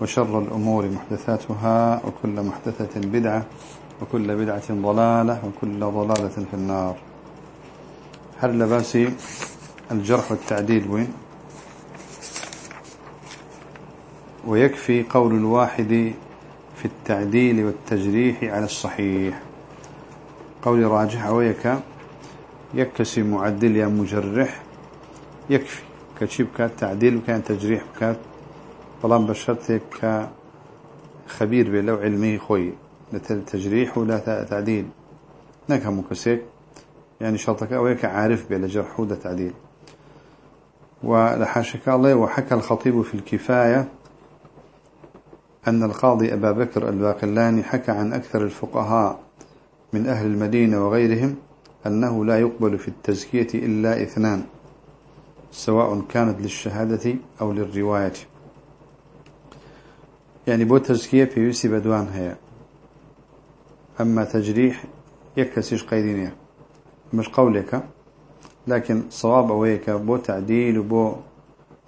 وشر الأمور محدثاتها وكل محدثة بدعة وكل بدعة ضلالة وكل ضلالة في النار. هل لباسي الجرح والتعديل وين ويكفي قول الواحد في التعديل والتجريح على الصحيح. قول راجح ويك يكسي معدل يا مجرح يكفي. كشيب كان تعديل وكان تجريح وكان طالما بشرتك خبير بلو علمي خوي. تجريح ولا تعديل. نكهم كسيك. يعني شرطك أويك عارف بلا جرح ولا تعديل. ولحاشك الله وحكى الخطيب في الكفاية أن القاضي أبا بكر الباقلاني حكى عن أكثر الفقهاء من أهل المدينة وغيرهم أنه لا يقبل في التزكية إلا إثنان سواء كانت للشهادة أو للرواية. يعني بو تزكية في يوسي بدوان هي. أما تجريح يكسيش قيدينيا مش قولك. لكن صواب أويك بو تعديل وبو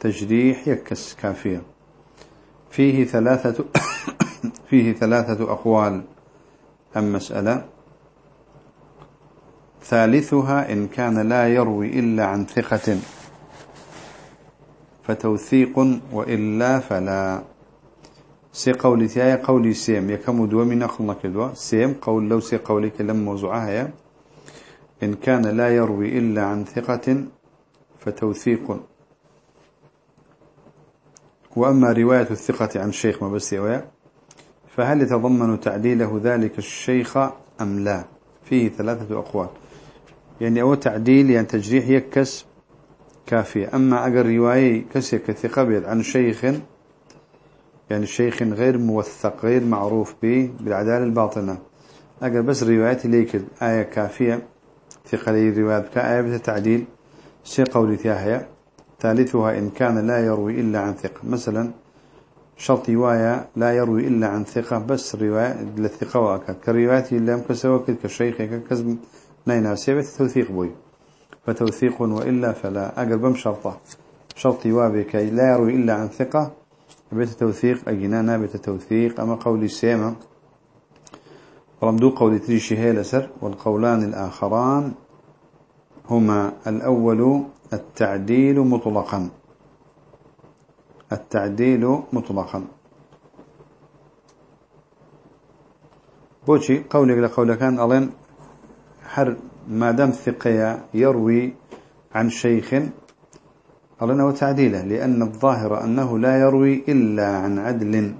تجريح يكس كافية. فيه ثلاثة فيه ثلاثة أقوال. أم مسألة ثالثها إن كان لا يروي إلا عن ثقة. فتوثيق وإلا فلا. سي قولي تيايا قولي سيم. يكم دو من أخلنا كدوا سيم قول لو سي قولي كلم موضوعها إن كان لا يروي إلا عن ثقة فتوثيق. وأما رواية الثقة عن الشيخ ما بس فهل يتضمن تعديله ذلك الشيخ أم لا؟ فيه ثلاثة أقوال. يعني أو تعديل يعني تجريح يكس كافية. أما أقر رواية كسي كثقة بيد عن شيخ يعني شيخ غير موثق غير معروف به بالعدالة الباطنة. أقل بس رواياتي ليك آية كافية ثقة لي روايات كآية بتعديل سي قولي تياهي ثالثها إن كان لا يروي إلا عن ثقة. مثلا شرط رواية لا يروي إلا عن ثقة بس رواية للثقة وأكد كرواياتي اللي أمكسوا كالشيخ كذب نينا سيبت توثيق بوي. فتوثيق وإلا فلا. أقل بم شرطة. شرط وابك لا يروي إلا عن ثقة بيت توثيق أجنانا بيت توثيق أما قولي سيما رمدو قولي تريشي هي لسر والقولان الآخران هما الأول التعديل مطلقا. التعديل مطلقا. بوشي قولك لقول كان أظن حر ما دام ثقيا يروي عن شيخ قالنا وتعديله لأن الظاهر أنه لا يروي إلا عن عدل.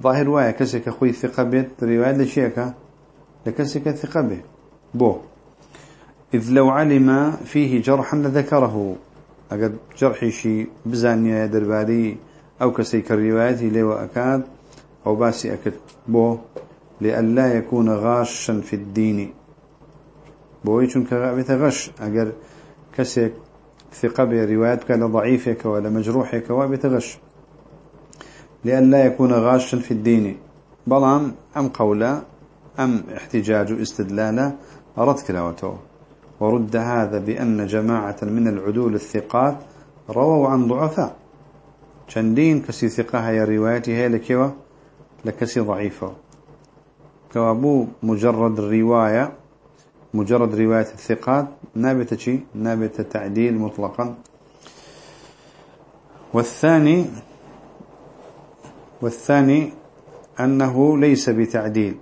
ظاهر وايا كسك أخوي ثقة بيت رواية لشيكا لكسك ثقة به. بو. إذ لو علم فيه جرحا لذكره. أقد جرحي شي بزانيا درباري أو كسيك الرواية لي وأكاد أو باسي أكد. بو. لألا يكون غاشا في الدين. بو يشون كغابة غش. أقر كسيك ثقة بروايات كان ضعيفك ولا مجروحك وبتغش. لأن لا يكون غاشا في الدين. بەڵام ئەم قولە ئەم احتجاج استدلالە رد کراوەتەوە. ورد هذا بأن جماعة من العدول الثقات رووا عن ضعفاء. چەندین کەسی ثقة هەیە روایەتی هەیە لە کوێ لە کەسی ضعیفە. کەوابوو مجرد الرواية مجرد رواية الثقات نابێتە چی نابێتە تعديل مطلقا. والثاني والثاني أنه ليس بتعديل.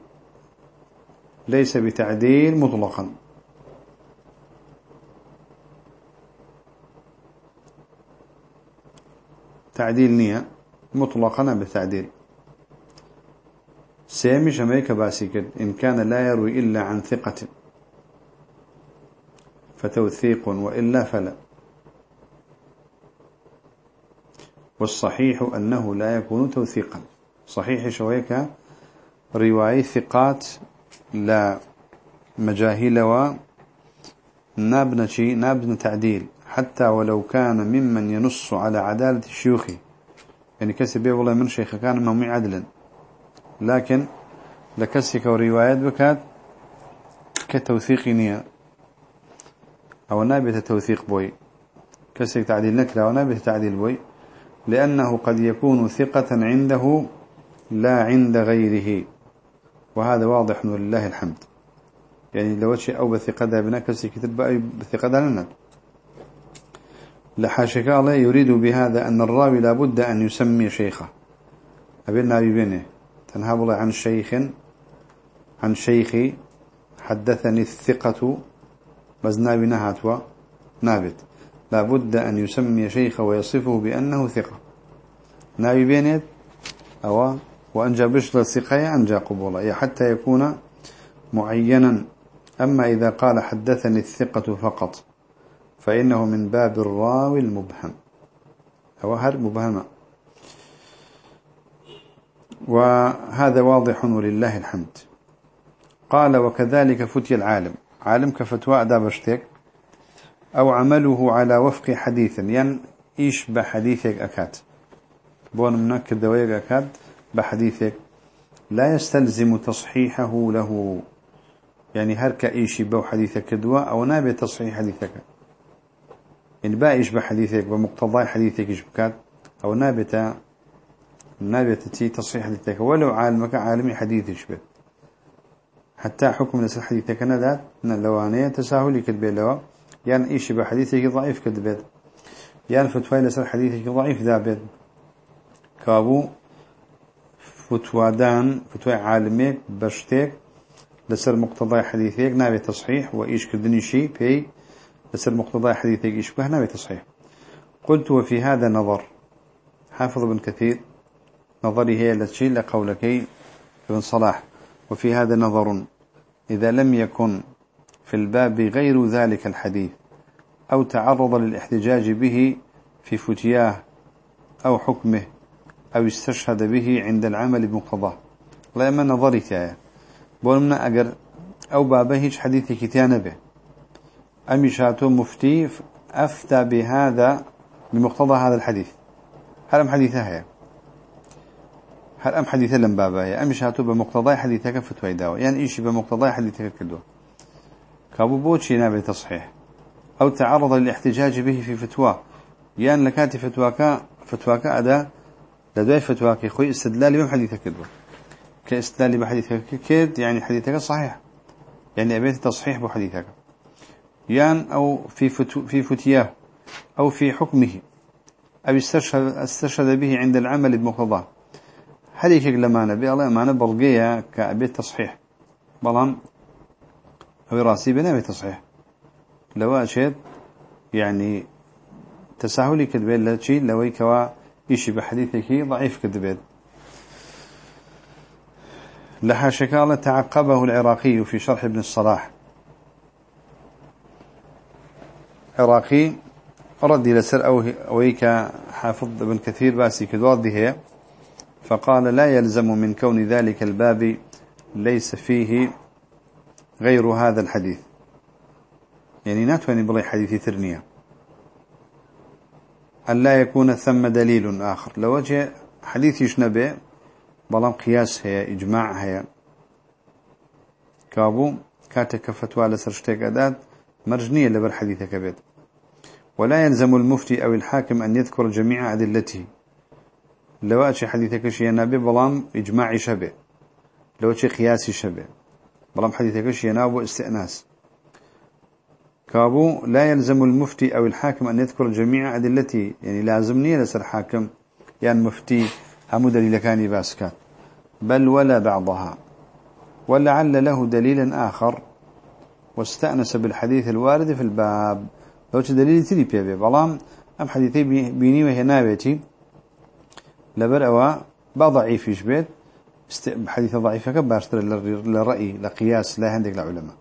ليس بتعديل مطلقا. تعديل نية. مطلقا بتعديل. سامي شميك باسكت إن كان لا يروي إلا عن ثقة. فتوثيق وإلا فلا. والصحيح أنه لا يكون توثيقا. صحيح شويك رواية ثقات لا مجاهيل و نابنا شيء نابنا تعديل. حتى ولو كان ممن ينص على عدالة الشيوخ. يعني كسب والله من شيخ كان ممي عدلا. لكن لكسك وروايات بكات كتوثيق نية. أو نابت توثيق بوي. كسك تعديل نكرة أو نابت تعديل بوي. لأنه قد يكون ثقة عنده لا عند غيره. وهذا واضح ولله الحمد. يعني لو شيء أو بثقة بنا كتب بأي بثقة لنا. لحاشك الله يريد بهذا أن الراوي لابد أن يسمي شيخه. أبينا ببينه تنهاب الله عن شيخ عن شيخي حدثني الثقة بزنا بنهاتوا نابت. لابد أن يسمي شيخه ويصفه بأنه ثقة. نابي بينه أو وأنجى بشر الثقة أنجى قبولا حتى يكون معينا. أما إذا قال حدثني الثقة فقط فإنه من باب الراوي المبهم. أو هر مبهمة وهذا واضح ولله الحمد. قال وكذلك فتي العالم. عالم كفتوى أدابشتك أو عمله على وفق حديث ين إيش بحديثك أكاد. بون منك دويق أكاد بحديثك. لا يستلزم تصحيحه له. يعني هرك إيش بو حديثك كدوا أو نابي تصحيح حديثك. يعني بايش بحديثك بمقتضى حديثك إيش بكات أو نابت نابت تصحيح حديثك. ولو عالمك عالمي حديث يشبه حتى حكم لسر حديثك ندات لوانية تساهلي كدبه لوا يعني إيش بحديثك ضعيف كدبه يعني فتوى لسر حديثك ضعيف ذابت كابو فتوى دان فتوى عالميك بشتك لسر مقتضى حديثك نابي تصحيح وإيش كدني شيء بي لسر مقتضى حديثك إيش به نابي تصحيح. قلت وفي هذا نظر. حافظ ابن كثير نظري هي التي لقولك ابن صلاح. وفي هذا نظر إذا لم يكن في الباب غير ذلك الحديث أو تعرض للإحتجاج به في فتياه أو حكمه أو استشهد به عند العمل بمقتضاه. لا إما نظري تايا بولمنا أجر أو بابه هيج حديثي كتيان به. أمي شاتو مفتي أفتى بهذا بمقتضى هذا الحديث. هل حديثها هي هل أم حديثة لم بابا أم شاتو بمقتضى حديثك فتوى داوة يعني إيش بمقتضى حديثك كدوه كابو بوتشي نابي تصحيح أو تعرض للاحتجاج به في فتوى يعني لكاتي فتواك فتواك أدا لدوي فتواك خوي استدلال بم حديثك كدوه كاستدلال بحديثك كد يعني حديثك صحيح يعني أبيت تصحيح بحديثك يعني أو في فتو في فتياه أو في حكمه أو استشهد, استشهد به عند العمل بمقتضاه هذيك لما نبي الله ما نبلغيها كأبيت تصحيح. بلان هو راسي بنامي تصحيح. لو أشيد يعني تساهلي كذبين لشي لو يكوا إيشي بحديثك ضعيف كذبين لها شكالة تعقبه العراقي في شرح ابن الصلاح. عراقي ردي لسر أويك حافظ ابن كثير بأسي كدواد هي. فقال لا يلزم من كون ذلك الباب ليس فيه غير هذا الحديث. يعني ناتواني بلي حديث ترنية أن لا يكون ثم دليل آخر. لوجه حديث يشنبه بلام قياس هي إجماع هي. كابو كاتك فتوى لسرشتك أداد مرجنية لبر حديثك بيت. ولا يلزم المفتي أو الحاكم أن يذكر جميع أدلته. لو أشي حديثك شيء نبي بلام إجماعي شبه. لو أشي قياسي شبه. بلام حديثك شيء نابو استئناس كابو لا يلزم المفتي أو الحاكم أن يذكر جميع أدلته يعني لازمني لسر حاكم. يعني مفتي هم دليل كان باسكات بل ولا بعضها. ولعل له دليل آخر. واستأنس بالحديث الوارد في الباب. لو دليل تري بيبي بلام أم حديثي بيني وهي نابتي. لبر أوا بضعيف يشبه حديث ضعيفك باشتر للرأي لقياس لا عندك العلماء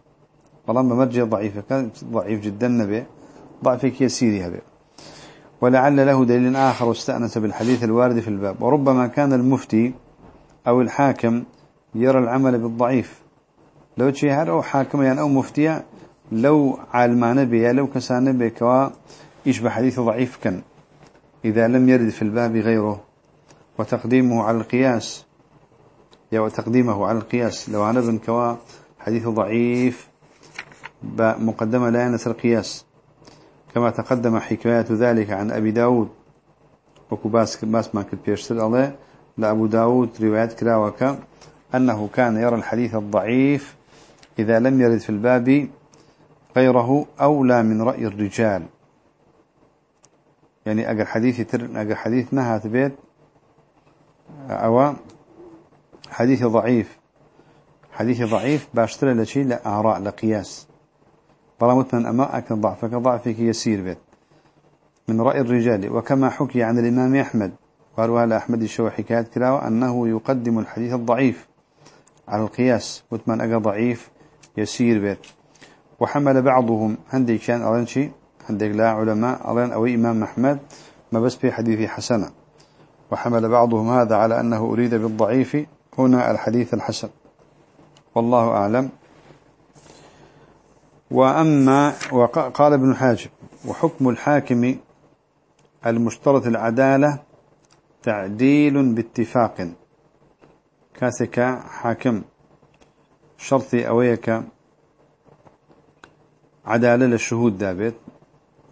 بلام بمرجع ضعيفك ضعيف جدا نبي ضعفك يسيري هبه ولعل له دليل آخر واستأنس بالحديث الوارد في الباب. وربما كان المفتي أو الحاكم يرى العمل بالضعيف. لو تشي هر أو حاكم يعني أو مفتيا لو عالمان بيا لو كسان بكوا يشبه حديث ضعيف كان؟ إذا لم يرد في الباب غيره. وتقديمه على القياس. يا وتقديمه على القياس. لو أنا بن كوا حديث ضعيف مقدمة لا ينسى القياس. كما تقدم حكاية ذلك عن أبي داود. وكباس باس ما كنت بيشتر الله. لأبو داود روايات كراوك أنه كان يرى الحديث الضعيف إذا لم يرد في الباب غيره أولى من رأي الرجال. يعني أجر حديث تر أجر حديث نهات بيت أو حديث ضعيف. حديث ضعيف باشتري لشيء لأعراء لقياس. بلا متمن أما أكن ضعفك ضعفك يسير بيت. من رأي الرجال وكما حكي عن الإمام أحمد قالوا هذا أحمد الشو حكايات كلاوة أنه يقدم الحديث الضعيف على القياس. متمن أجا ضعيف يسير بيت. وحمل بعضهم. عندي كان أرنشي عندك لا علماء أرن أو إمام أحمد. ما بس في حديث حسنة. وحمل بعضهم هذا على أنه أريد بالضعيف. هنا الحديث الحسن. والله أعلم. وأما وقال ابن حاجب وحكم الحاكم المشترط العدالة تعديل باتفاق. كاسك حاكم شرطي أويك عدالة للشهود دابت.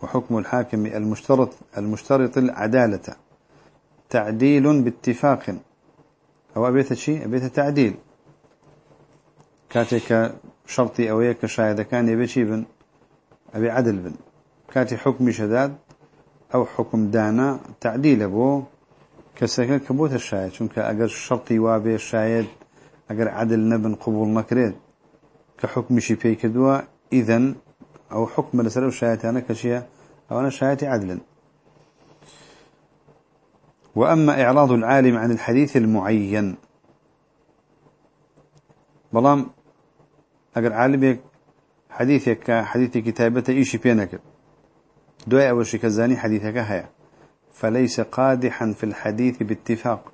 وحكم الحاكم المشترط المشترط العدالة. تعديل باتفاق. أو أبيت شيء أبيت تعديل. كاتك شرطي أويك شاهد كان يبي شي بن أبي عدل بن. كاتي حكم شداد أو حكم دانا تعديل أبو كسكن كبوت الشاهد شنك أجر شرطي وابي الشاهد أجر عدل نبن قبول نكريد. كحكم شي في كدوا إذن أو حكم لسلو الشاهد أنا كشيء أو أنا شاهد عدلا وأما إعراض العالم عن الحديث المعين. بلام أجر عالم حديثك حديث كتابته إيشي بينك. دعاء أول شيء كزاني حديثك هيا. فليس قادحا في الحديث باتفاق.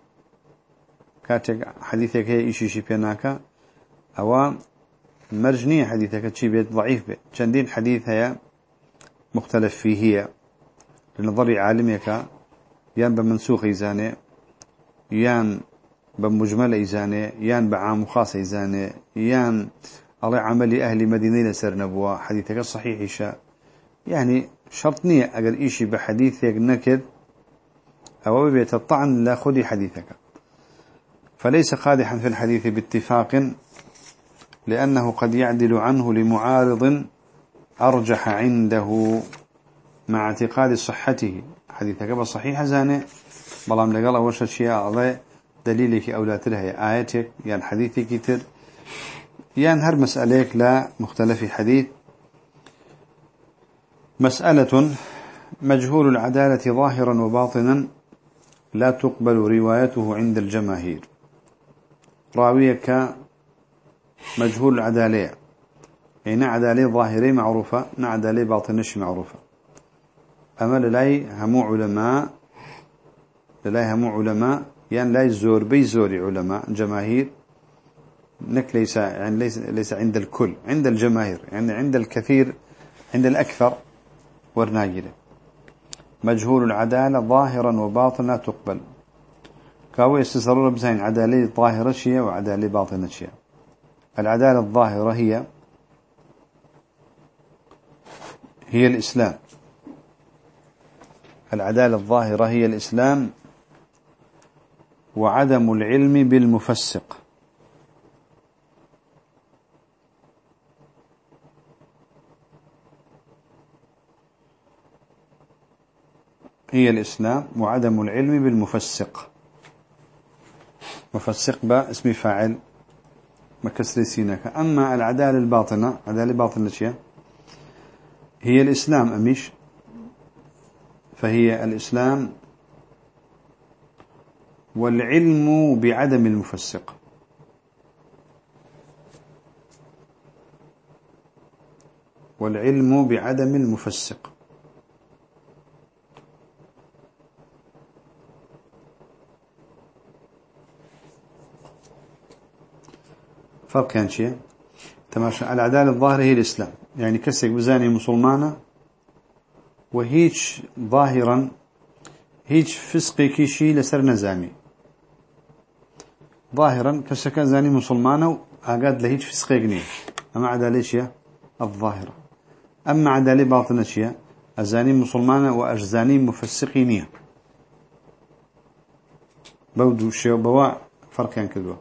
كاتك حديثك هي إيشي شي بينك. أو مرجنية حديثك تشي بيت ضعيف بيت. شندين حديث هي مختلف فيه هي لنظر عالمك يان بمنسوخ إيزاني يان بمجمل إيزاني يان بعام خاص إيزاني يان الله عملي أهل مدينة لسر نبوة حديثك الصحيح إيشاء يعني شرط نية أقل إيشي بحديثك نكد أو بيت الطعن لا خذي حديثك. فليس قادحا في الحديث باتفاق لأنه قد يعدل عنه لمعارض أرجح عنده مع اعتقاد صحته. حديثك بصحيح زاني بلام لقال أول شيء الله دليلك أو لا تلها آياتك يعني حديثك كتر يعني هر مسألة لا مختلف حديث. مسألة مجهول العدالة ظاهرا وباطنا لا تقبل روايته عند الجماهير. راويك مجهول العدالة. يعني عدالة ظاهرة معروفة عدالة باطنش معروفة. أما للاي همو علماء للاي همو علماء يعني لا يزور بيزور علماء جماهير نك ليس يعني ليس ليس عند الكل عند الجماهير يعني عند الكثير عند الأكثر ورناجله مجهول العدالة ظاهرا وباطنا تقبل. كاو يستسرون بزين عدالة ظاهرة شيء وعدالة باطنة شيء العدالة الظاهرة هي هي الإسلام. العدالة الظاهرة هي الإسلام وعدم العلم بالمفسق. هي الإسلام وعدم العلم بالمفسق. مفسق با اسم فاعل مكسر سينك أما العدالة الباطنة عدالة باطنة هي الإسلام أميش؟ فهي الإسلام والعلم بعدم المفسق. والعلم بعدم المفسق. فرق يعني شيء؟ تماشى العدالة الظاهرة هي الإسلام. يعني كسك بزاني مسلمانة وهيج ظاهرا هيج فسقي كيشي لسر نزاني ظاهرا كسك زاني مسلمانة وأقاد لهيج فسقي قنيه أما عدالة شيء الظاهرة أما عدالة باطنة شيء أزاني مسلمانة وأجزاني مفسقينية بودو شيء بوا فرق يعني كذا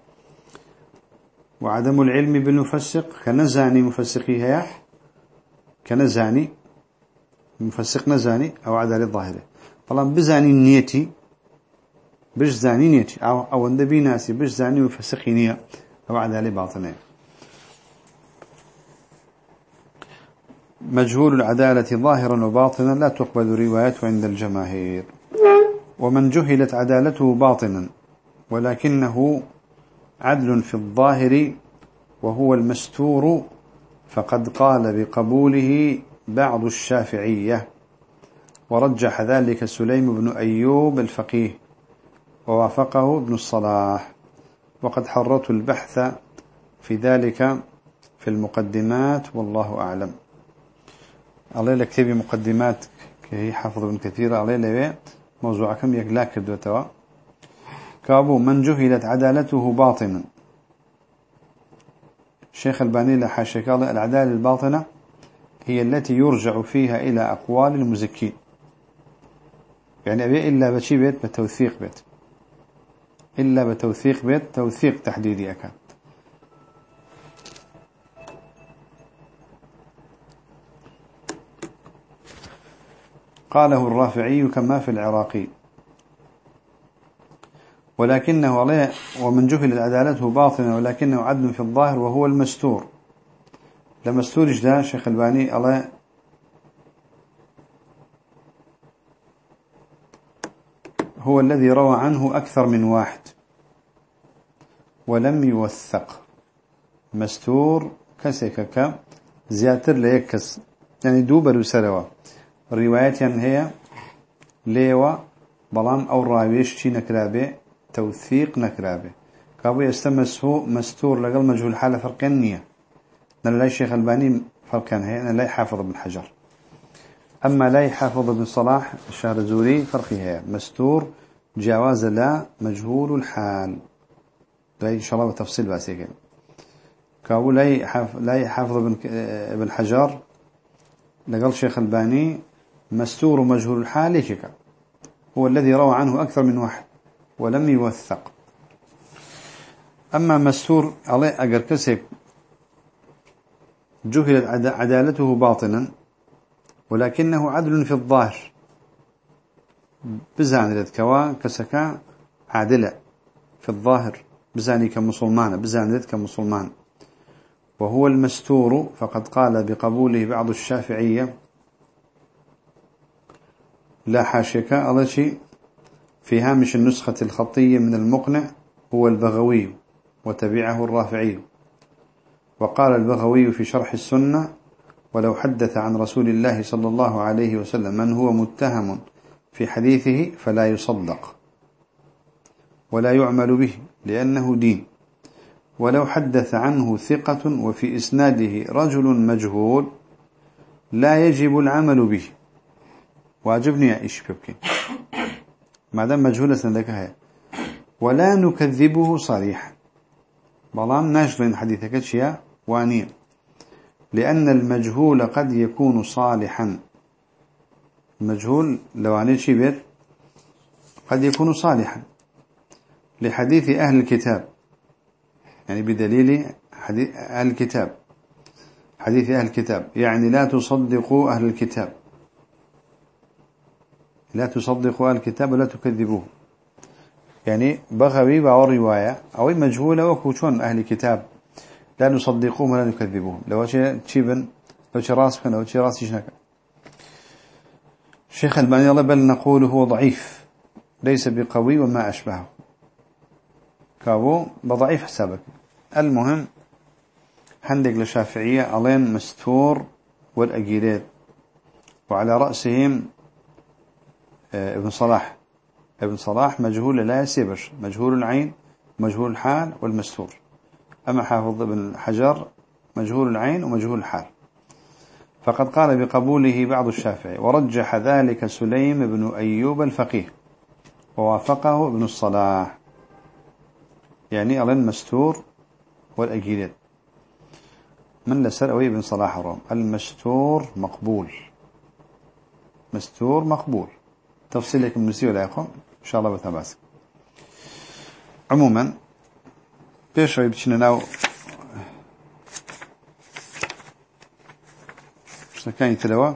وعدم العلم بالمفسق كنزاني مفسقي هيا كنزاني مفسق نزاني أو عدالة ظاهرة طالما بزاني نيتي بش زاني نيتي. أو أو النبي ناسي بش زاني مفسقي نية أو عدالة باطنة مجهول العدالة ظاهرا وباطنا لا تقبل روايته عند الجماهير. ومن جهلت عدالته باطنا ولكنه عدل في الظاهر وهو المستور فقد قال بقبوله بعض الشافعية ورجح ذلك سليم بن أيوب الفقيه ووافقه ابن الصلاح. وقد حررت البحث في ذلك في المقدمات والله أعلم. عليه لكتبي مقدمات كهي حافظ ابن كثير عليه لبي موضوع كم يقلاك دوتوا كابو من جهلت عدالته باطنا. الشيخ الباني لحاشك الله العدالة الباطنة. هي التي يرجع فيها إلى أقوال المزكين. يعني أبي إلا بشي بيت بتوثيق بيت. إلا بتوثيق بيت توثيق تحديدي أكاد. قاله الرافعي كما في العراقي. ولكنه ومن جهل عدالته باطنة ولكنه عدل في الظاهر وهو المستور. لمستور جدا شيخ الباني الله هو الذي روى عنه أكثر من واحد. ولم يوثق. مستور كسكك زياتر ليكس يعني دوبر سروا الروايات يعني هي ليوا بلام أو راويش شي نكرابي توثيق نكرابه كابو يستمسه مستور لقل مجهول حالة فرقانية نلا الشيخ الباني فرقان هي نلا حافظ ابن حجر. أما لا حافظ ابن صلاح الشهر الزوري فرقي هي مستور جواز لا مجهول الحال. لا إن شاء الله بتفصيل باسيك كابو لا حافظ ابن ابن حجر لقل شيخ الباني مستور مجهول الحال هو الذي روى عنه أكثر من واحد ولم يوثق. أما مستور عليه أجر كسك جهلت عدالته باطنا ولكنه عدل في الظاهر. بزان كوا كسكا عادلة في الظاهر. بزاني كمسلمان بزان كمسلمان وهو المستور فقد قال بقبوله بعض الشافعية لا حاشك الله في هامش النسخة الخطية من المقنع هو البغوي وتبعه الرافعي. وقال البغوي في شرح السنة ولو حدث عن رسول الله صلى الله عليه وسلم من هو متهم في حديثه فلا يصدق ولا يعمل به لأنه دين. ولو حدث عنه ثقة وفي إسناده رجل مجهول لا يجب العمل به. واجبني إيش بيبكي ما دام مجهولة سندك هي ولا نكذبه صريحا. بلان نجرين حديثك شيء وانية لأن المجهول قد يكون صالحا. المجهول لو عني شيء بيت قد يكون صالحا. لحديث أهل الكتاب. يعني بدليل حديث أهل الكتاب. حديث أهل الكتاب. يعني لا تصدقوا أهل الكتاب. لا تصدقوا الكتاب ولا تكذبوه. يعني بغوي باور رواية. أو مجهولة وكوشون أهل الكتاب. لا نصدقوهم ولا نكذبوهم لو شيء تشيبن لو شيء لو شيء راس يشنك شيخ ألباني الله بل نقول هو ضعيف. ليس بقوي وما أشبهه. كابو بضعيف حسابك. المهم هندق لشافعية ألين مستور والأجيرات وعلى رأسهم آه، ابن صلاح. ابن صلاح مجهول لا يسيبش مجهول العين مجهول الحال والمستور. أما حافظ ابن حجر مجهول العين ومجهول الحال. فقد قال بقبوله بعض الشافعي ورجح ذلك سليم بن أيوب الفقيه ووافقه ابن الصلاح. يعني ألن مستور والأجيلات من لسر أوي ابن صلاح الروم المستور مقبول. مستور مقبول. تفصيلك من نسي ولا يقوم إن شاء الله بتباسك عموما بيش بچنا ناو شتەکانی ترەوە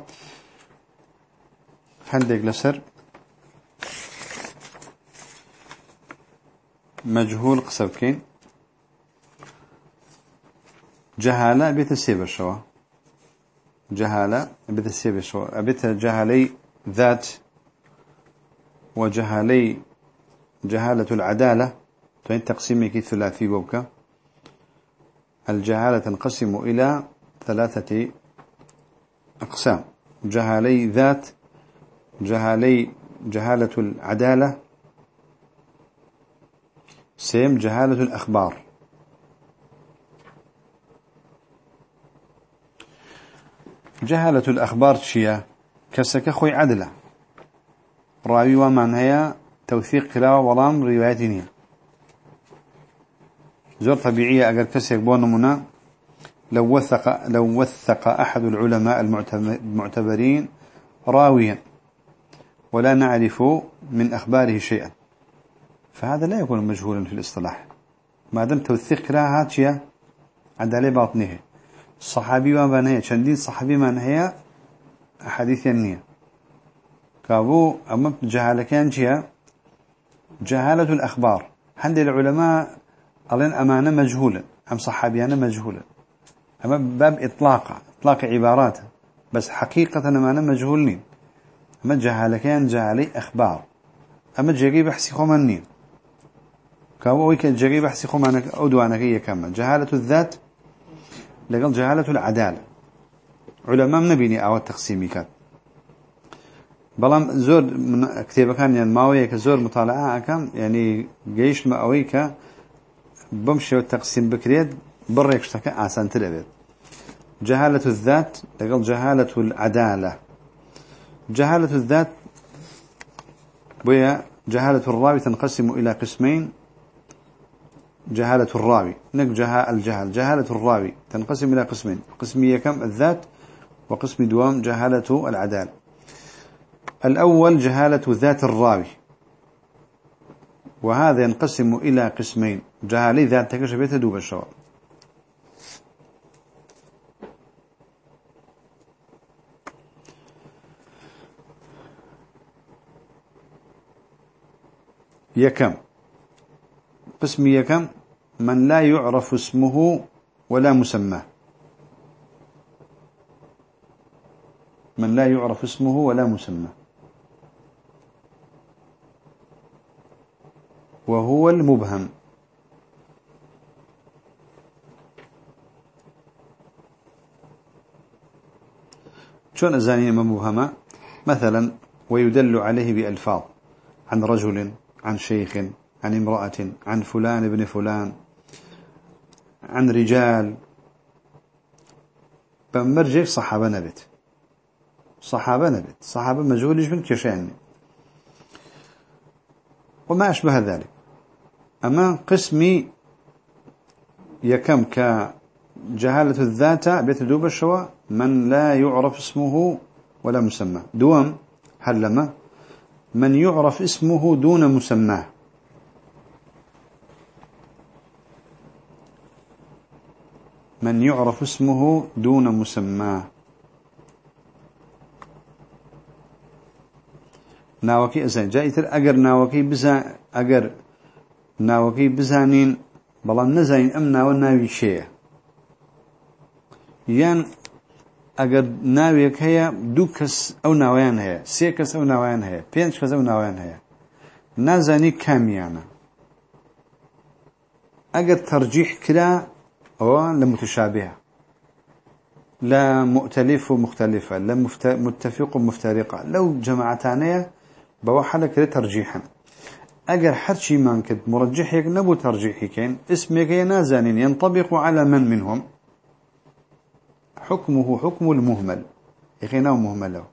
هەندێک لەسەر مجهول قسە بکەین جهالة السيبة شوا جهالة بيت السيبة شوا بيت جهالي ذات وجهالي جهالة العدالة تين تقسيمك ثلاثي بوكا الجهالة تنقسم إلى ثلاثة أقسام. جهالي ذات جهالي جهالة العدالة سيم جهالة الأخبار. جهالة الأخبار شيا؟ كسك خوي عدلة. راوي ومن هي توثيق كلا ولام روايتين زور طبيعية أجر كسك بون منا لو وثق, لو وثق أحد العلماء المعتبرين راويا. ولا نعرف من أخباره شيئا. فهذا لا يكون مجهولا في الاصطلاح. ما دام توثيق لا هاتشيا عدالة باطنه. الصحابي وما نهي شندين صحابي ما نهي أحاديث النية كابو أما جهالة كان جهالة الأخبار. عند العلماء ألين أمانة مجهولا أم صحابيانا مجهولا أما باب إطلاق إطلاق عبارات بس حقيقة ما أنا مجهولين أما جهالة كان جهالي أخبار. أما جاقي بحسي خمانين كاوي جاقي بحسي خمانك أدوانك هي كما جهالة الذات لقل جهالة العدالة. علماء نبيني أو التقسيمي كان بلام زور كتابة كان يعني ماوية كزور مطالعة كم يعني جيش ماويك بمشي والتقسيم بكريد بريك شتك آسان تلبيت. جهالة الذات لقل جهالة العدالة. جهالة الذات وهي جهالة الراوي تنقسم إلى قسمين. جهالة الراوي نك جهاء الجهل. جهالة الراوي تنقسم إلى قسمين قسمية كم؟ الذات وقسم دوام جهالة العدالة. الأول جهالة ذات الراوي. وهذا ينقسم إلى قسمين. جهالي ذات تكشف دوب الشواب يكم. قسم يكم من لا يعرف اسمه ولا مسماه. من لا يعرف اسمه ولا مسماه. وهو المبهم. شون أزاني مبهمة؟ مثلا ويدل عليه بألفاظ. عن رجل عن شيخ عن امرأة عن فلان ابن فلان عن رجال. بمرجع صحابة نبت. صحابة نبت. صحابة مجهول من كشأن. وما أشبه ذلك. أما قسمي يكم كجهالة الذات بيت دوب الشواء من لا يعرف اسمه ولا مسمى. دووەم هەروەها من يعرف اسمه دون مسماه من يعرف اسمه دون مسماه ناوكي أزين جايتر أجر ناوكي بزا أجر ناوەکەی بزانین بەڵام نەزانین ئەم ناوە ناوی شەیە یان ئەگەر ناوێک هەیە دوو کەس ئەو ناویان هەیە سێ کەس ئەو ناویان هەیە پێنج کەس ئەو ناویان هەیە. نازانی کامیانە. ئەگەر تەرجیح کرا ئەوە لە متشابهە. لە مؤتەلیف و مختلفە لە متفق و مفتەریقە لەو جەماعتانەیە بەوە حەلەکرێت تەرجیحن. أجر حرشي ما كد مرجحك نبو ترجيحي كين اسمك ينازن ينطبق على من منهم. حكمه حكم المهمل. يخيناه مهمله.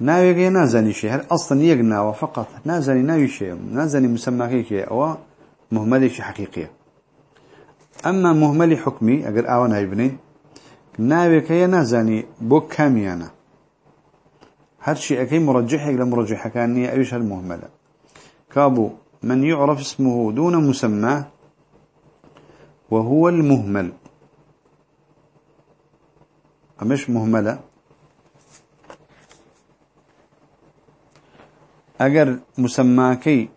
ناوي نازني شيء هل أصلا يقنا فقط نازني ناوي شيء نازني مسمى كي أو مهمل شيء حقيقية أما مهمل حكمي أجر أوانا ابني ناوي كي نازني بو كاميانا هر شيء أكي مرجحك لمرجحك كاني أيش المهملة كابو من يعرف اسمه دون مسمى وهو المهمل. مش مهملة؟ أجر مسماكي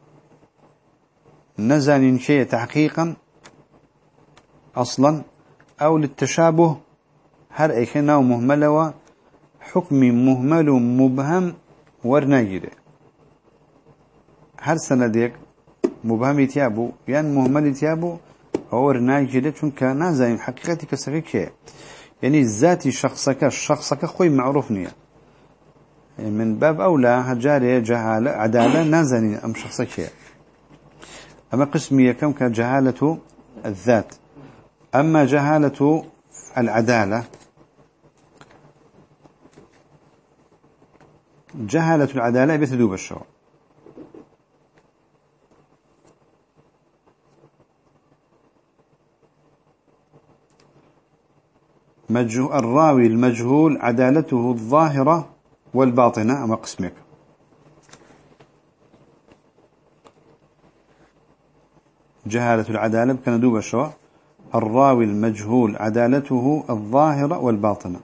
نزل شيء تحقيقا أصلا أو للتشابه هر إيخنا ومهملة حكم مهمل مبهم ورناجده هر سندك مبهم يتيابو يعني مهمل يتيابو أو ورناجده چونك نازل حقيقتي كسفيك يعني ذاتي شخصك شخصك خوي معروف نية من باب أولى هجاري جهالة عدالة نازني أم شخصك أما قسمية كم كجهالة الذات. أما جهالة العدالة. جهالة العدالة بتدوب الشعور الراوي المجهول عدالته الظاهرة والباطنة أما قسمك. جهالة العدالة كان دوب الشواء الراوي المجهول عدالته الظاهرة والباطنة.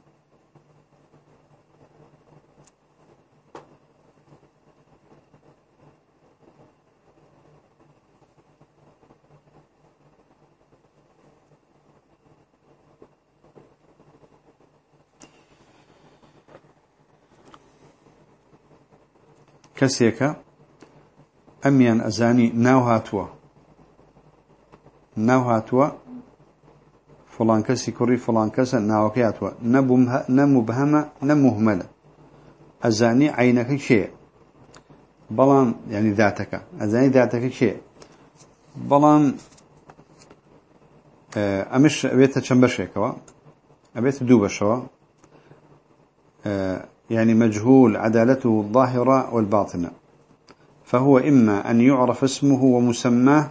کەسێکە ئەمیان ئەزانی ناو هاتووە. ناو هاتووە فڵان کەسی کوڕی فڵان کەسە ناوەکەی هاتووە. نەموبهەمە نەموهمەلە ئەزانی عینەکە کێ؟ بەڵام ینی داتەکە. ئەزانی داتەکە کێ؟ بەڵام ئەمش ئەبێتە چەند بەشێکەوە ئەبێتە دوو بەشەوە. يعني مجهول عدالته الظاهرة والباطنة. فهو إما أن يعرف اسمه ومسماه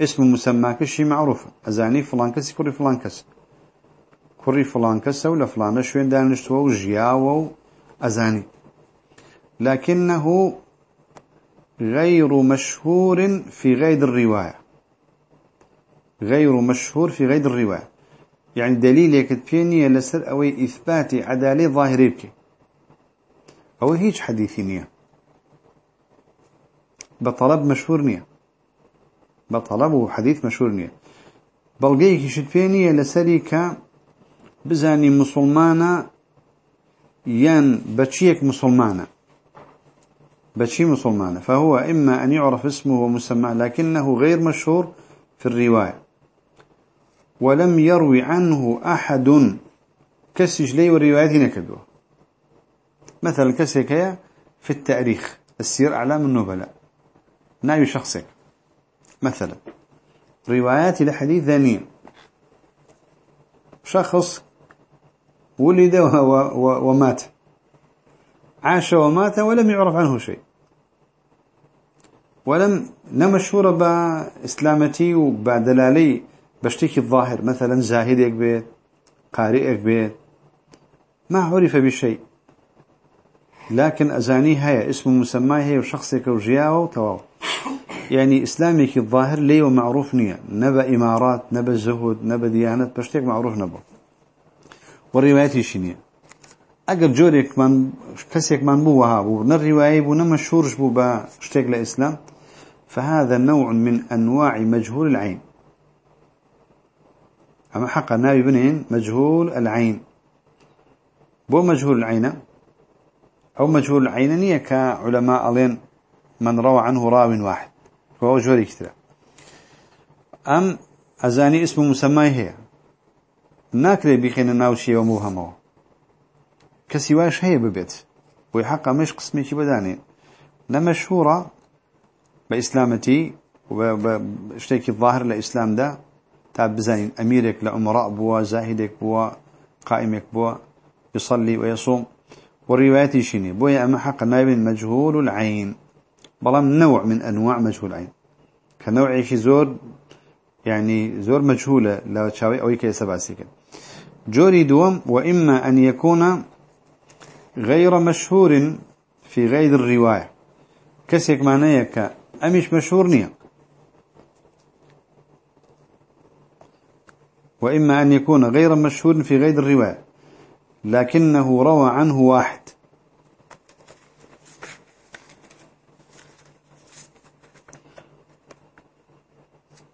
اسم مسماه كشي معروف. أزاني فلان كسي كوري فلان كسي. كوري فلان كسي ولا فلان شوين دانشتوا وجياوا أزاني لكنه غير مشهور في غير الرواية. غير مشهور في غير الرواية. يعني دليل يكتفيني لسر أو إثبات عدالة ظاهريك أو هيج حديثي نية. بطلب مشهور نية. بطلب حديث مشهور نية. بلغيك شتفيني لسريك بزاني مسلمانة ين بچيك مسلمانة بچي مسلمانة فهو إما أن يعرف اسمه ومسمى لكنه غير مشهور في الرواية. ولم يروي عنه أحد. كسج لي والروايات نكدوا مثلا كسك في التاريخ السير أعلام النبلاء ناوي شخصك مثلا روايات لحديث ذنين. شخص ولد ومات. عاش ومات ولم يعرف عنه شيء. ولم نمشهور بإسلامتي وبدلالي بشتكي الظاهر مثلا زاهدك بيت قارئك بيت ما عرف بشيء. لكن أزاني هي اسم مسمى هي وشخصك وجياوه وتواو. يعني إسلامك الظاهر لي ومعروف نية. نبأ إمارات نبأ زهد نبأ ديانات بشتك معروف نبأ. والروايات شنية أجر جورك من كسيك من بو وهابو نالرواية بو نمشهورش بو بشتك لإسلام. فهذا نوع من أنواع مجهول العين. أما حق ناوي بنين مجهول العين. بو مجهول العين؟ أو مجهول العين نية كعلماء ألين من روى عنه راو واحد. فهو جوري كتير. أم أزاني اسم مسمى هي؟ ناكري بخين ناوشي وموهمه كسواش هي ببيت؟ ويحق مش قسمي كي بداني. نمشهورة بإسلامتي وبشتكي الظاهر لإسلام ده. تاب بزين أميرك لأمراء بوا زاهدك بوا قائمك بوا يصلي ويصوم. والروايات شيني بويا أما حق ما بين مجهول العين. بلام نوع من أنواع مجهول العين. كنوع زور يعني زور مجهولة لو تشاوي أو يكي سبع سيكا جوري دوم وإما أن يكون غير مشهور في غير الرواية. كسيك معناه أمش مشهور نية وإما أن يكون غير مشهور في غير الرواية لكنه روى عنه واحد.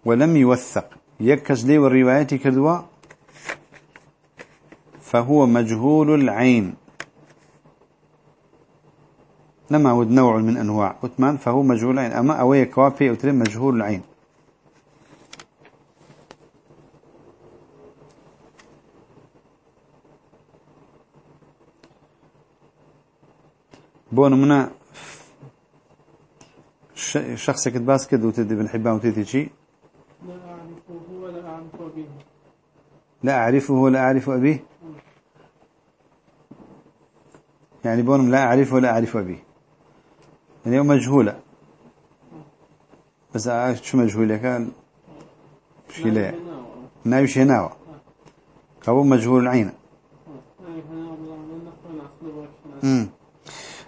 ولم يوثق. يكز لي والرواية كذوا فهو مجهول العين. نمعود نوع من أنواع. أثمان فهو مجهول العين. أما أوي كوابي أترم مجهول العين. بون منا شخص كتباس كده وتدي بن حبان وتدي شيء لا أعرفه ولا أعرف أبيه لا أعرفه ولا أعرف أبيه. يعني بونم لا أعرفه ولا أعرف أبيه. يعني هو مجهولة. بس شو مجهولة؟ كان شي لا. نايش هناوة كابو مجهول العين. امم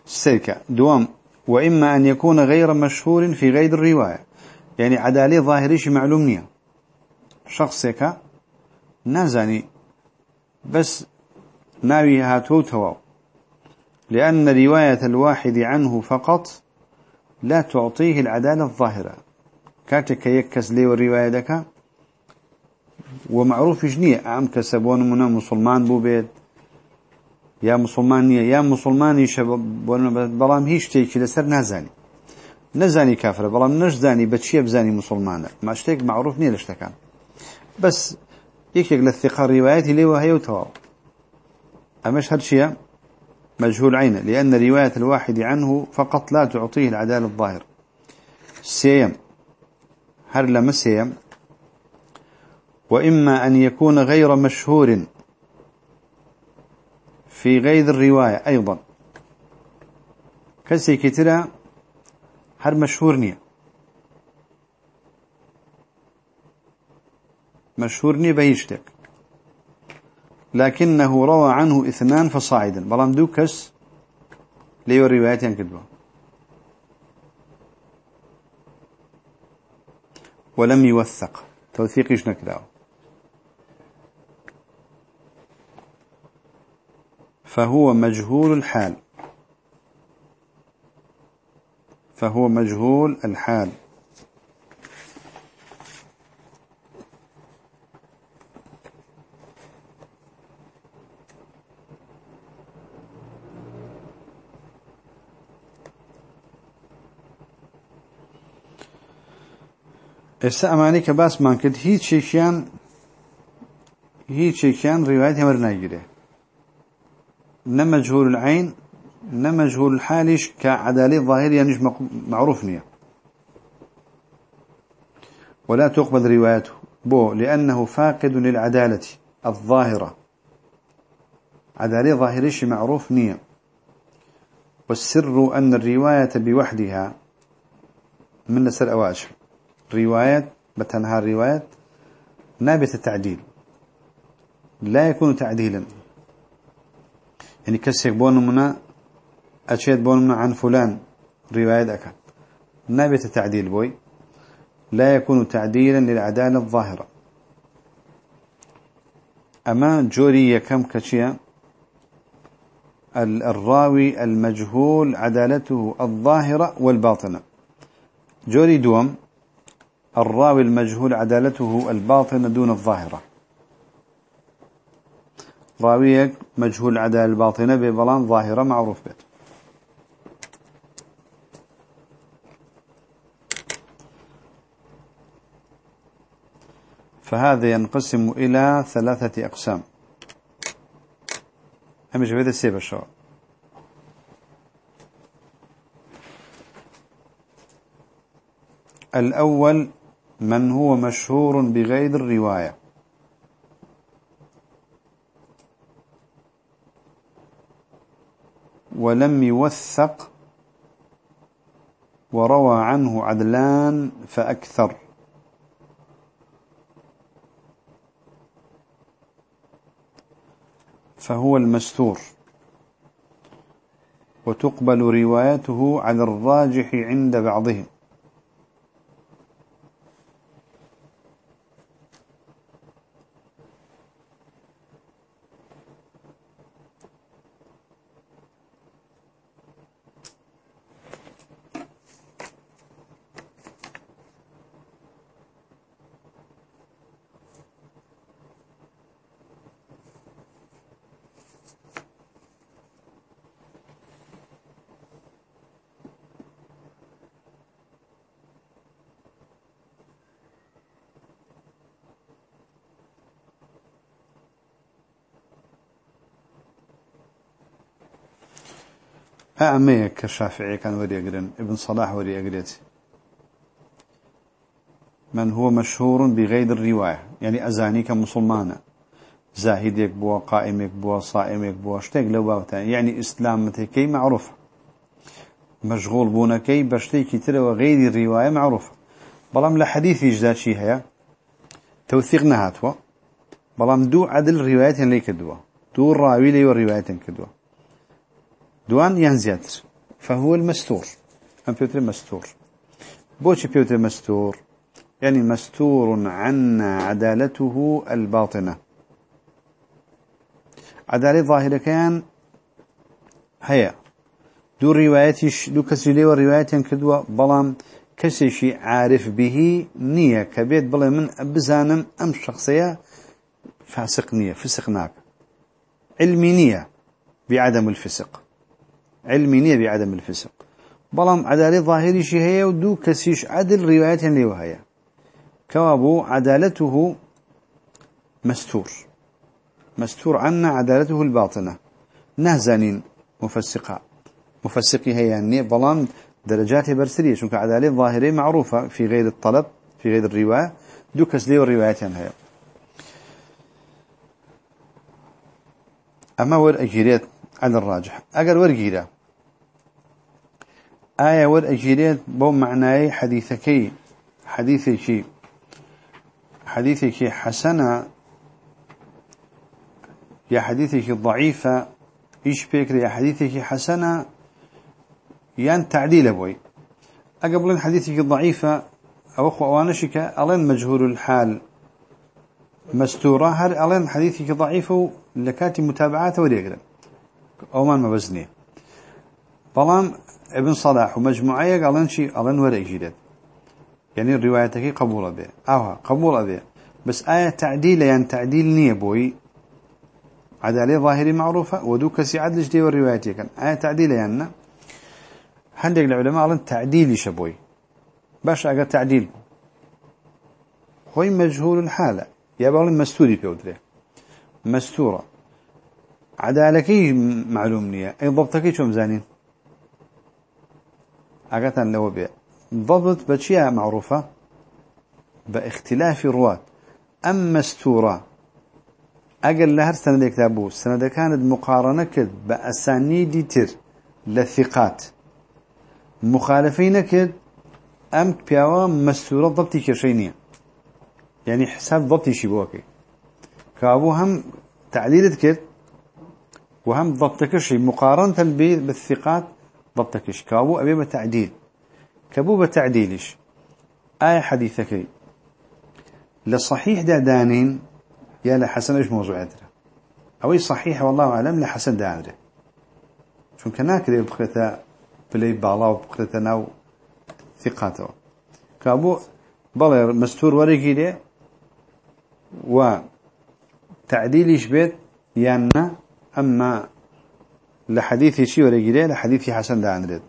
السيكة دوام. وإما أن يكون غير مشهور في غير الرواية. يعني عدالة ظاهريش معلوم نية. شخصك نازاني. بس ناوي هاتو تواو. لأن رواية الواحد عنه فقط لا تعطيه العدالة الظاهرة. كاتك يكس لي والرواية دكا. ومعروف جنية. أم كسبون منا مسلمان بو بيت. يا مسلمانية يا مسلماني شباب بلام هيش تيكي لسر نازاني نزاني كافرة بلام نجزاني بتشي بزاني مسلمانة ما اشتيك معروف نية لشتكان بس يكيك للثقة رواياتي لي وهي وتواو أمش هالشيء مجهول عينه لأن رواية الواحد عنه فقط لا تعطيه العدالة الظاهر. سيم هل لم سيم وإما أن يكون غير مشهور في غير الرواية أيضا. کەسێکی ترە هەر مشهور نییە. مشهور نییە بە هیچ شتێک لكنه روى عنه إثنان فصاعدا. بەڵام دوو کەس لێیەوە روایاتیان کردووە ولم يوثق. توثيق يشنك فهو مجهول الحال. فهو مجهول الحال. ئێستا ئەمانەی کە باسمان کرد هیچ شێکیان هیچ شێکیان ڕیواەت هەمەر ناگیرێ. نە مەجهول العين نە مەجهول الحالش کە عدالەی ظاهر یانیش معروف نییە ولا تقبل روايته. بو لأنه فاقد للعدالة الظاهرة. عدالة ظاهريش معروف نية. والسر أن الرواية بوحدها من نسر أواجه. رواية بتنها رواية نابت التعديل. لا يكون تعديلا. يعني كسيك بون منا أشيد بون منا عن فلان رواية أكاد نابت التعديل بوي لا يكون تعديلا للعدالة الظاهرة. أما جوري يكم كشيا الراوي المجهول عدالته الظاهرة والباطنة. جوري دوم الراوي المجهول عدالته الباطنة دون الظاهرة. راويك مجهول عدالة الباطنة ببلان ظاهرة معروف بيت. فهذا ينقسم إلى ثلاثة أقسام. أمش بيت السيب الشواب الأول من هو مشهور بغير الرواية. ولم يوثق وروى عنه عدلان فأكثر. فهو المستور. وتقبل روايته على الراجح عند بعضهم. أعميك كشافعي كان وري أقرن. ابن صلاح وري أقريت من هو مشهور بغير الرواية؟ يعني أزاني كمسلمانة. زاهدك بوا قائمك بوا صائمك بوا اشتاق لو باوتا. يعني إسلامتكي معروف مشغول بونكي بشتيكي ترى وغير الرواية معروفة. بلام لحديث إجداد شي هيا. توثيق نهاتوا. بلام دو عدل روايات ليك دوا. دو الراوي لي والروايات كدوا. دوان ينزيات فهو المستور. أم بيوتر مستور بوش بيوتر مستور يعني مستور عنا عدالته الباطنة. عدالة ظاهرة كان هيا دو رواياتش دو كسي وروايات كدوا بلام كسيشي عارف به نية كبيت بلا من بزانم أم شخصية فاسق نية فسق ناك علمي نية بعدم الفسق. علمي نية بعدم الفسق. بلام عدالة ظاهري شي هي ودو كسيش عدل روايات اللي وهي كوابو عدالته مستور. مستور عنا عدالته الباطنة. نهزانين مفسقة. مفسقي هي يعني بلام درجات برسرية شو كعدالة ظاهرية معروفة في غير الطلب في غير الرواية. دو كسلي والروايات هي. أما ور أجيريت على الراجح. أقل ورقيرة آية ورقيرة بو معناي حديثكي. حديثكي. حديثك حسنة. يا حديثك ضعيفة. إيش بيكر يا حديثك حسنة؟ يان تعديل أبوي. أقبل حديثك ضعيفة. أو أخو أوانشك ألين مجهول الحال. مستورة. هل ألين حديثك ضعيفة؟ لكاتي متابعات وريقرأ أو ما مبزني بلام ابن صلاح ومجموعية قالن شي قالن ورق جديد يعني روايتك قبول به أو قبول به بس آية تعديل يعني تعديل نية بوي عدالة ظاهري معروفة ودو كسي عدل جدي والروايتي كان آية تعديل يعني هندق العلماء قالن تعديل شبوي باش أقل تعديل خوي مجهول الحالة يا بالي مستوري بيودري مستورة عدالكي معلوم نية أي ضبطكي شو مزانين أقتا لو بي ضبط بشيء معروفة باختلاف الرواة أما استورة أقل لهر سنة كتابو السنة كانت مقارنة كد بأسانيد تر للثقات مخالفين كد أم بيوا مستورة ضبطي كشينية يعني حساب ضبطي شبوكي كابو هم تعديل كد وهم ضبطكش مقارنة بالثقات ضبطكش كابو أبي بتعديل. كابو بتعديلش. آية حديثك لصحيح دانين يا لحسن إيش موضوع أدرى أو صحيح والله أعلم لحسن دانره شون كناك دي بقرة بلي بالا وبقرة ناو ثقاته. كابو بلا مستور ورقي لي وتعديلش بيت يانا أما لحديث شيء ولا جديد لحديث حسن ده عنده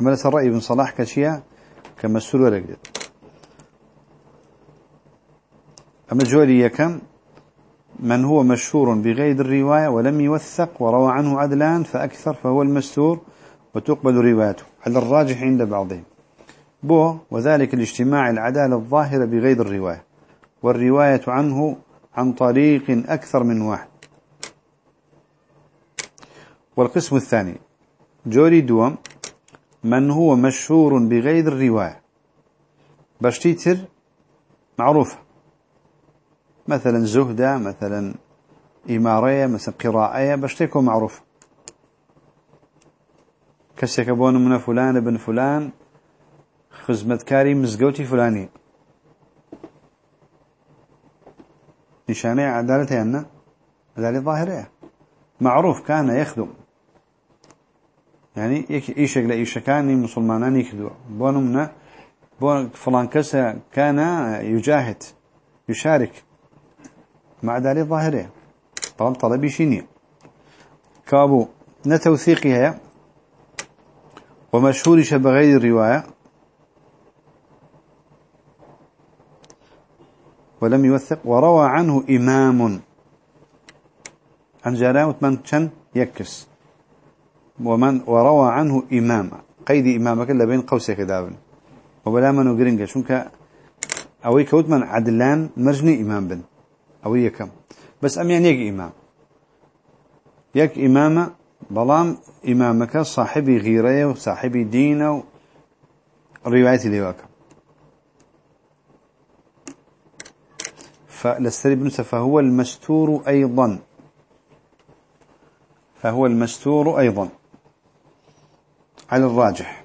أما الرأي بن صلاح كشيء كمسؤول ولا جديد. أما جولي كم؟ من هو مشهور بغير الرواية ولم يوثق وروى عنه عدلان فأكثر فهو المستور وتقبل روايته. على الراجح عند بعضهم؟ بو وذلك الاجتماع العدالة الظاهرة بغير الرواية. والرواية عنه عن طريق أكثر من واحد. والقسم الثاني جوري دوم من هو مشهور بغير الرواية. بشتيتر معروفة. مثلا زهدة مثلا إمارية مثلا قراءة بشتيكو معروف كسيك بون من فلان ابن فلان خزمتكاري مزقوتي فلاني نشانة عدالة يعني عدالة ظاهرة. معروف كان يخدم. يعني إيشك لإيش كان مسلمانان يخدم. بونو من بون فلان كسا كان يجاهد يشارك. مع عدالة ظاهرة. طلب طلبي شيني كابو نتوثيقها ومشهور بغير الرواية. ولم يوثق وروى عنه إمام. عن جلاوة من كان يكس. ومن وروى عنه إمام. قيد إمامك إلا بين قوسك دابن وبلا من وقرنك شنك أوي كوت من عدلان مرجني إمام بن. أوي بس أم يعني يك إمام. يك إمامة بلام إمامك صاحبي غيرية وصاحبي دينه روايتي ليواك فلستري بن فهو المستور أيضا. فهو المستور أيضا. على الراجح.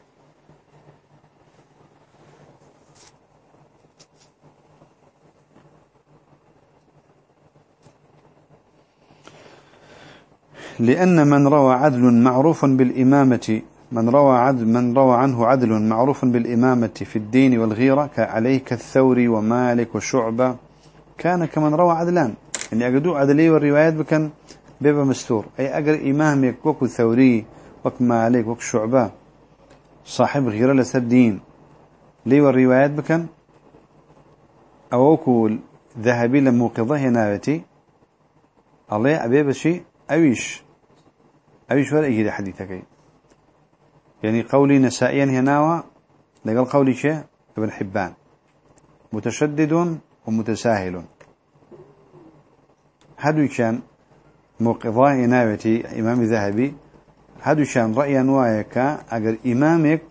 لأن من روى عدل معروف بالإمامة من روى عدل من روى عنه عدل معروف بالإمامة في الدين والغيرة كعليك الثوري ومالك وشعبة. كان كمن روى عدلان. يعني أقدو عدلي والروايات بكن بيبا مستور. أي أقر إمامك وكو ثوري وك مالك وك شعبة. صاحب غيرة لسر دين. لي والروايات بكن أوكو ذهبي لموقظة هناوتي. الله أبي بشي أويش. أويش ولا إجي حديثك يعني قولي نسائيا هناوا لقال قولي شيء ابن حبان. متشدد ومتساهل. هدو كان موقظة ناوتي إمام ذهبي. هدو كان رأيا وايك أجر إمامك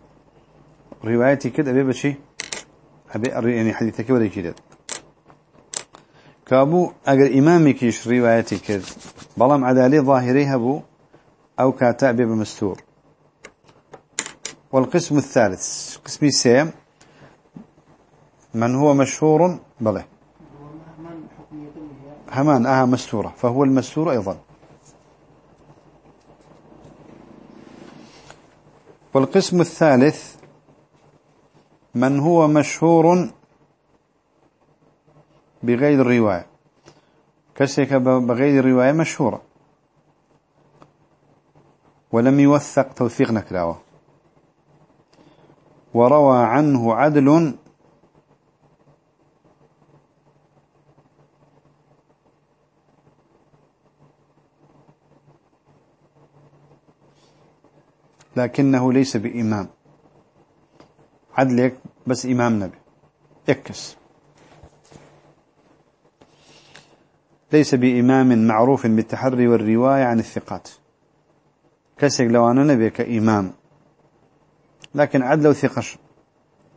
روايتي كده أبي بشي؟ أبي يعني حديثك ولا كده. كابو أجر إمامك يش روايتي كده؟ بلام عدالي ظاهري هبو أو كاتب بمستور. والقسم الثالث قسم السيم من هو مشهور؟ بله. همان آها مستورة. فهو المستور أيضا. والقسم الثالث من هو مشهور بغير الرواية؟ كسيك بغير الرواية مشهورة. ولم يوثق توثيق نكراوة. وروى عنه عدل لكنه ليس بإمام. عدلك بس إمام نبي. يكس. ليس بإمام معروف بالتحري والرواية عن الثقات. كسك لو أنا نبي كإمام. لكن عدل وثقش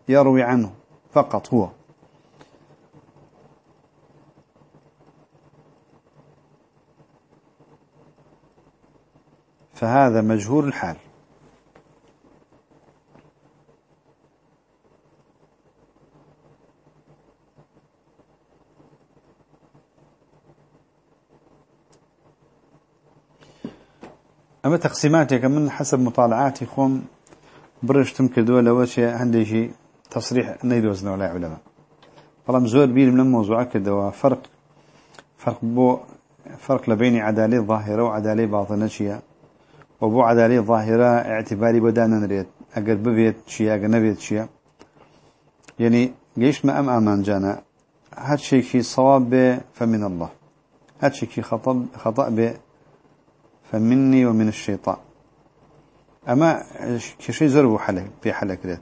يروي عنه فقط هو. فهذا مجهول الحال. أما تقسيماتي من حسب مطالعاتي خوم برشتم كدو لو شيء عندي شيء تصريح نيد وزن ولا علماء. والله مزور بيل من الموضوع كده فرق فرق بو فرق لبين عدالة ظاهرة وعدالة باطنة شيء. وبو عدالة ظاهرة اعتباري بدانا نريد. أقل ببيت شيء أقل نبيت شيء. يعني جيش ما أم أمان جانا هاد شيء صواب فمن الله. هاد شيء خطأ خطأ به فمني ومن الشيطان. أما كشي زور حلك في حلك ريت.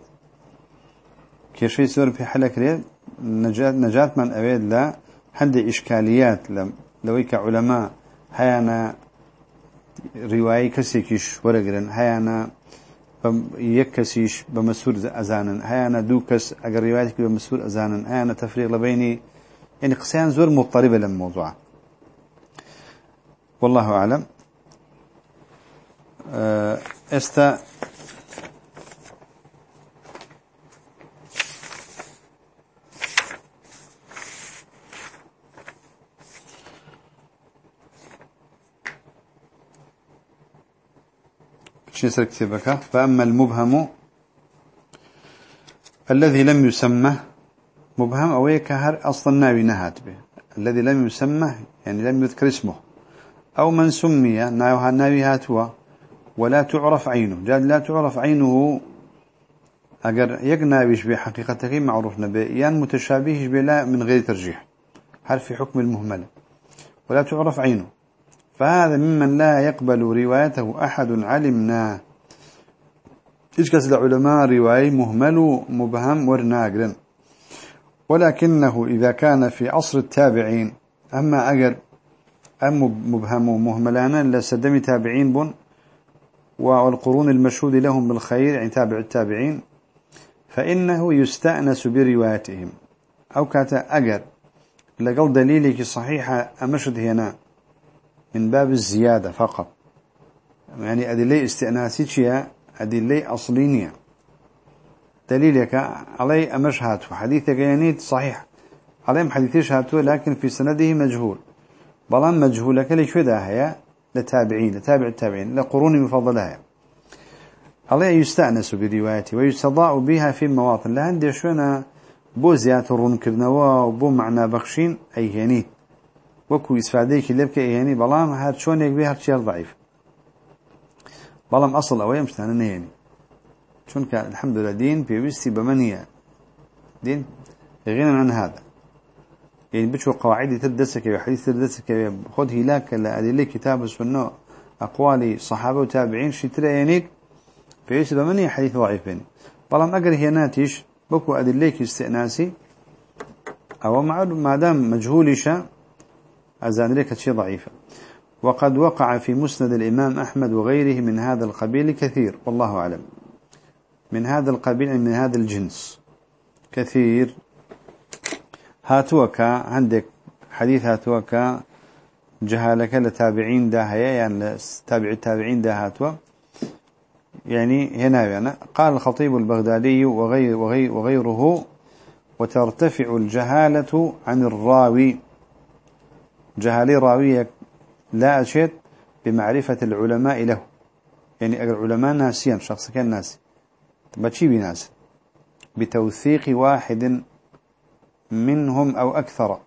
كشي زور في حلك ريت نجات نجات من أبيد لا هندي إشكاليات لم لويك علماء هيانا رواية كسيكيش ورقرن هيانا يكسيش بمسور أزانا هيانا دوكس أجر روايتك بمسور أزانا هيانا تفريق لبيني. يعني قسيان زور مضطربة للموضوع. والله أعلم. أه، استا. شو كتبك فأما المبهم الذي لم يسمى مبهم أو كهر أصلا ناوي نهات به. الذي لم يسمى يعني لم يذكر اسمه. أو من سمي ناوي هاتوا. ولا تعرف عينه. جاد لا تعرف عينه. أجر يقناويش بحقيقته معروف نبي يان متشابهش بلا من غير ترجيح هل في حكم المهملة ولا تعرف عينه فهذا ممن لا يقبل روايته أحد علمنا. إيش كسل علماء مهمل مبهم ورناقرن ولكنه إذا كان في عصر التابعين. أما أجر أم مبهم مهملان لسدم تابعين بن والقرون المشهود لهم بالخير يعني تابع التابعين فإنه يستأنس بروايتهم أو كاتا أجر. لقل دليلك صحيحة أمشد هنا من باب الزيادة فقط. يعني أدلي استئناسي شيء أدلي أصلينية. دليلك علي أمش هاتو. حديثك يعني صحيح. عليهم حديثيش هاتو لكن في سنده مجهول. بلان مجهولك ليش ودا هي لتابعين لتابع التابعين لقرون مفضلة عليه يستأنس بروايته ويستضاء بها في مواطن. لهندي شونا بو زيات الرون كرنوا وبو معنى بخشين أي هني. وكو إسفاديك لبك أي هني بلان هاد شون يكبي هاد شيء ضعيف. بلان أصل أوي مشتانا نهيني شون الحمد لله دين بيوستي بمنية. دين غنى عن هذا. يعني بشو قواعد تدرسك وحديث تدرسك خذ هلاك لأدلة كتاب السنة. أقوال صحابة وتابعين شترا ينيك. فيش بمني حديث ضعيف بني طالما أقر هي ناتش بكو أدلة استئناسي. أو ما دام مجهولش أزان لك شيء ضعيفة وقد وقع في مسند الإمام أحمد وغيره من هذا القبيل كثير والله أعلم. من هذا القبيل من هذا الجنس. كثير. هاتوكا عندك حديث هاتوكا جهالك لتابعين ده هي يعني تابع التابعين ده هاتوا. يعني هنا يعني قال الخطيب البغدادي وغير وغير وغيره وترتفع الجهالة عن الراوي. جهالي راوية لا أشد بمعرفة العلماء له. يعني العلماء ناسيا شخص كان ناسي. بتشي بناس بتوثيق واحد منهم أو أكثر.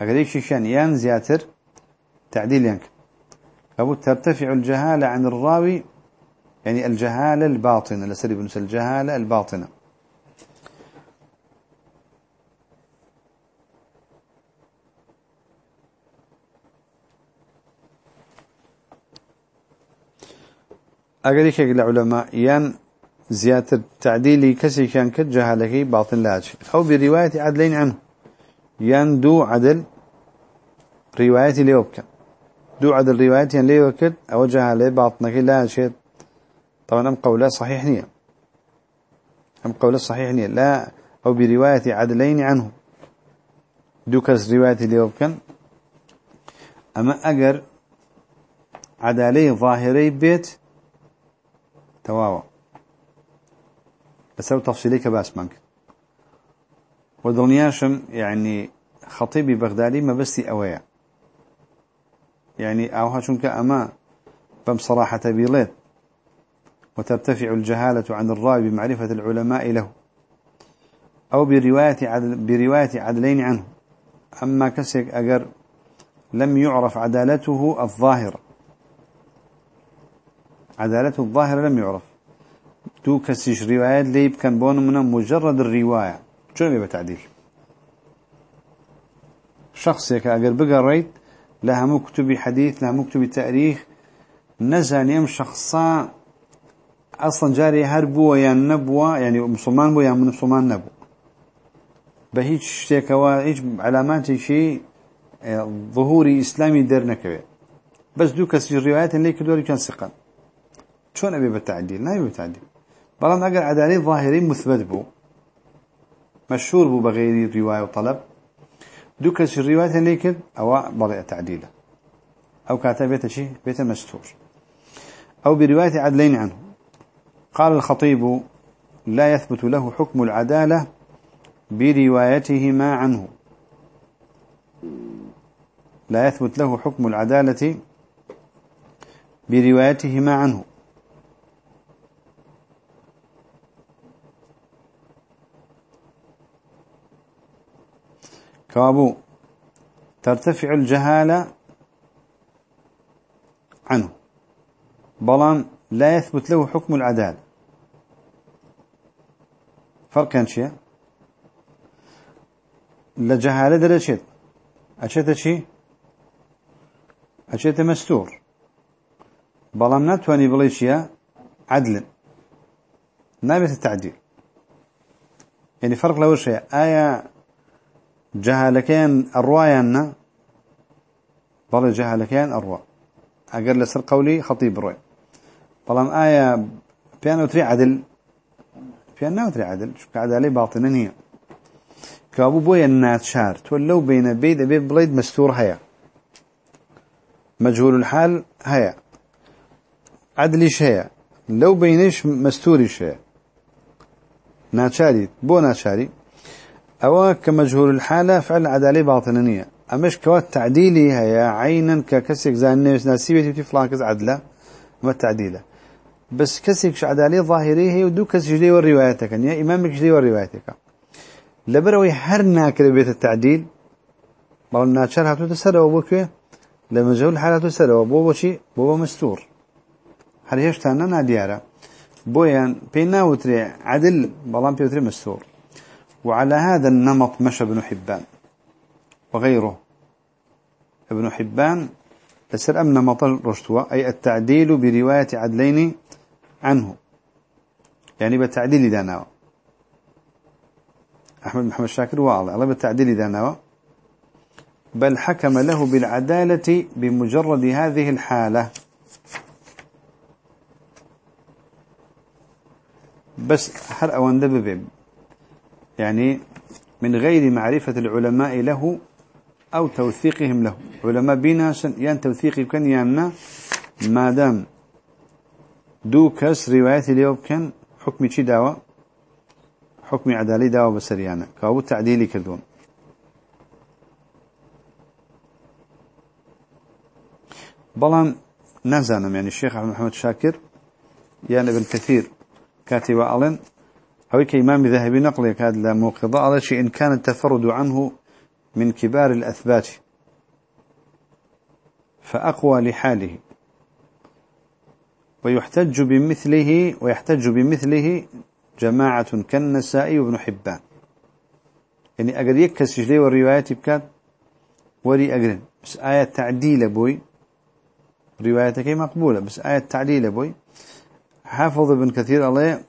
أقديك شيشان يان زياتر تعديل ينك أبو ترتفع الجهالة عن الراوي يعني الجهالة الباطنة لسري بنس الجهالة الباطنة أقديك العلماء يان زيادة تعديلي كسي كان كجهالك باطن لاج أو برواية عدلين عنه. يندو عدل رواية ليوبك دو عدل رواية ين ليوكد أو جهالي باطنك لا شيء طبعا أم قولة صحيح نية. أم قولة صحيح نية. لا. أو برواية عدلين عنه. دو كس رواية ليوبك أما أجر عدالي ظاهري بيت. تواوا بس هو تفصيلي كباس منك. ودنياشم يعني خطيبي بغدادي ما بسي أويا. يعني أوها شنك أما بمصراحة بيليت. وترتفع الجهالة عن الراوي بمعرفة العلماء له. أو برواية عدل برواية عدلين عنه. أما كسك أجر لم يعرف عدالته الظاهرة. عدالته الظاهرة لم يعرف. تو كسيش روايات ليب كان بون من مجرد الرواية. شو بيبقى تعديل شخص يك أجر بقريت لها مكتب حديث لها مكتب تاريخ نزاني ام شخصا أصلا جاري هربوا يا نبوة يعني مسلمان بو يا من مسلمان نبو بهيج شتيكوا هيج علامات شيء ظهوري إسلامي درنكوي بس دو كسي الروايات اللي كدوري كان ثقا شون أبي بالتعديل لا أبي بالتعديل بلان أقل عدالي ظاهري مثبت بو مشهور بو بغير رواية وطلب دو كسي الروايات اللي كد أو بضيع تعديله أو كاتب بيت شيء بيت مستور أو برواية عدلين عنه قال الخطيب لا يثبت له حكم العدالة بروايتهما عنه. لا يثبت له حكم العدالة بروايتهما عنه. كابو. ترتفع الجهالة عنه. بلان لا يثبت له حكم العدالة. فرق كان شيء؟ لجهالة درشت أشيت شيء؟ أشيت مستور. بلام نتواني بليشيا عدل. نابت التعديل. يعني فرق لو شيء. آية جهالكين أروايانا بل جهالكين أروا أقل لسر قولي خطيب روي بلام آية بيانو تري عدل. بيانو تري عدل. شو كعدالي باطنين هي. كابو بويا ناتشار تولو بين بيد بيد بليد مستور هيا. مجهول الحال هيا. عدليش هيا. لو بينش مستوريش هيا. ناتشاري. بو ناتشاري. أو كمجهول الحالة فعل عدالي باطنية أمش كوات تعديلي هيا عينا ككسك زان ناسيبتي في فلاكز عدلة ما التعديله بس كسك عدالي ظاهري هي ودو كسك جدي والروايتك يعني إمامك جدي والروايتك لبروي هر ناكر بيت التعديل. بل ناتشار هاتو تسروا بوكوة. لما جهول الحالة تسروا بو بوشي بو مستور. هر هيش تانا ناديارا بويان بينا وتري عدل بلان بيوتري مستور. وعلى هذا النمط مشى ابن حبان وغيره. ابن حبان تسر أم نمط رشتوى أي التعديل برواية عدلين عنه. يعني بالتعديل داناوه أحمد محمد شاكر واضح الله بالتعديل نوى. بل حكم له بالعدالة بمجرد هذه الحالة. بس هل أوان دبب يعني من غير معرفة العلماء له أو توثيقهم له. علماء بينا يان توثيقي كان يامنا ما. دام دو كس رواية اليوم كان حكمي شي دعوة حكم عدالي داوا بسريانا كابو تعديلي كردون بلان نزانم يعني الشيخ عبد محمد شاكر يعني ابن كثير كاتب ألن أو كإمام ذهبي نقل كاد موقضة على شيء إن كان التفرد عنه من كبار الأثبات فأقوى لحاله. ويحتج بمثله ويحتج بمثله جماعة كالنسائي وابن حبان. يعني أقر يكس جلي والروايات بكات وري أقرن. بس آية تعديل بوي. روايتك مقبولة بس آية تعديل بوي. حافظ ابن كثير الله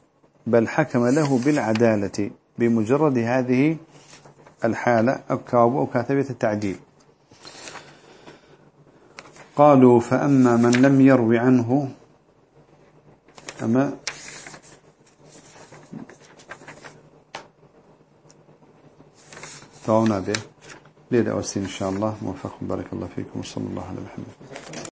بل حكم له بالعدالة بمجرد هذه الحالة أو كاتبة التعديل. قالوا فأما من لم يروي عنه أما دعونا به. ليلة أوسين إن شاء الله. موفق بارك الله فيكم. وصلى الله على محمد.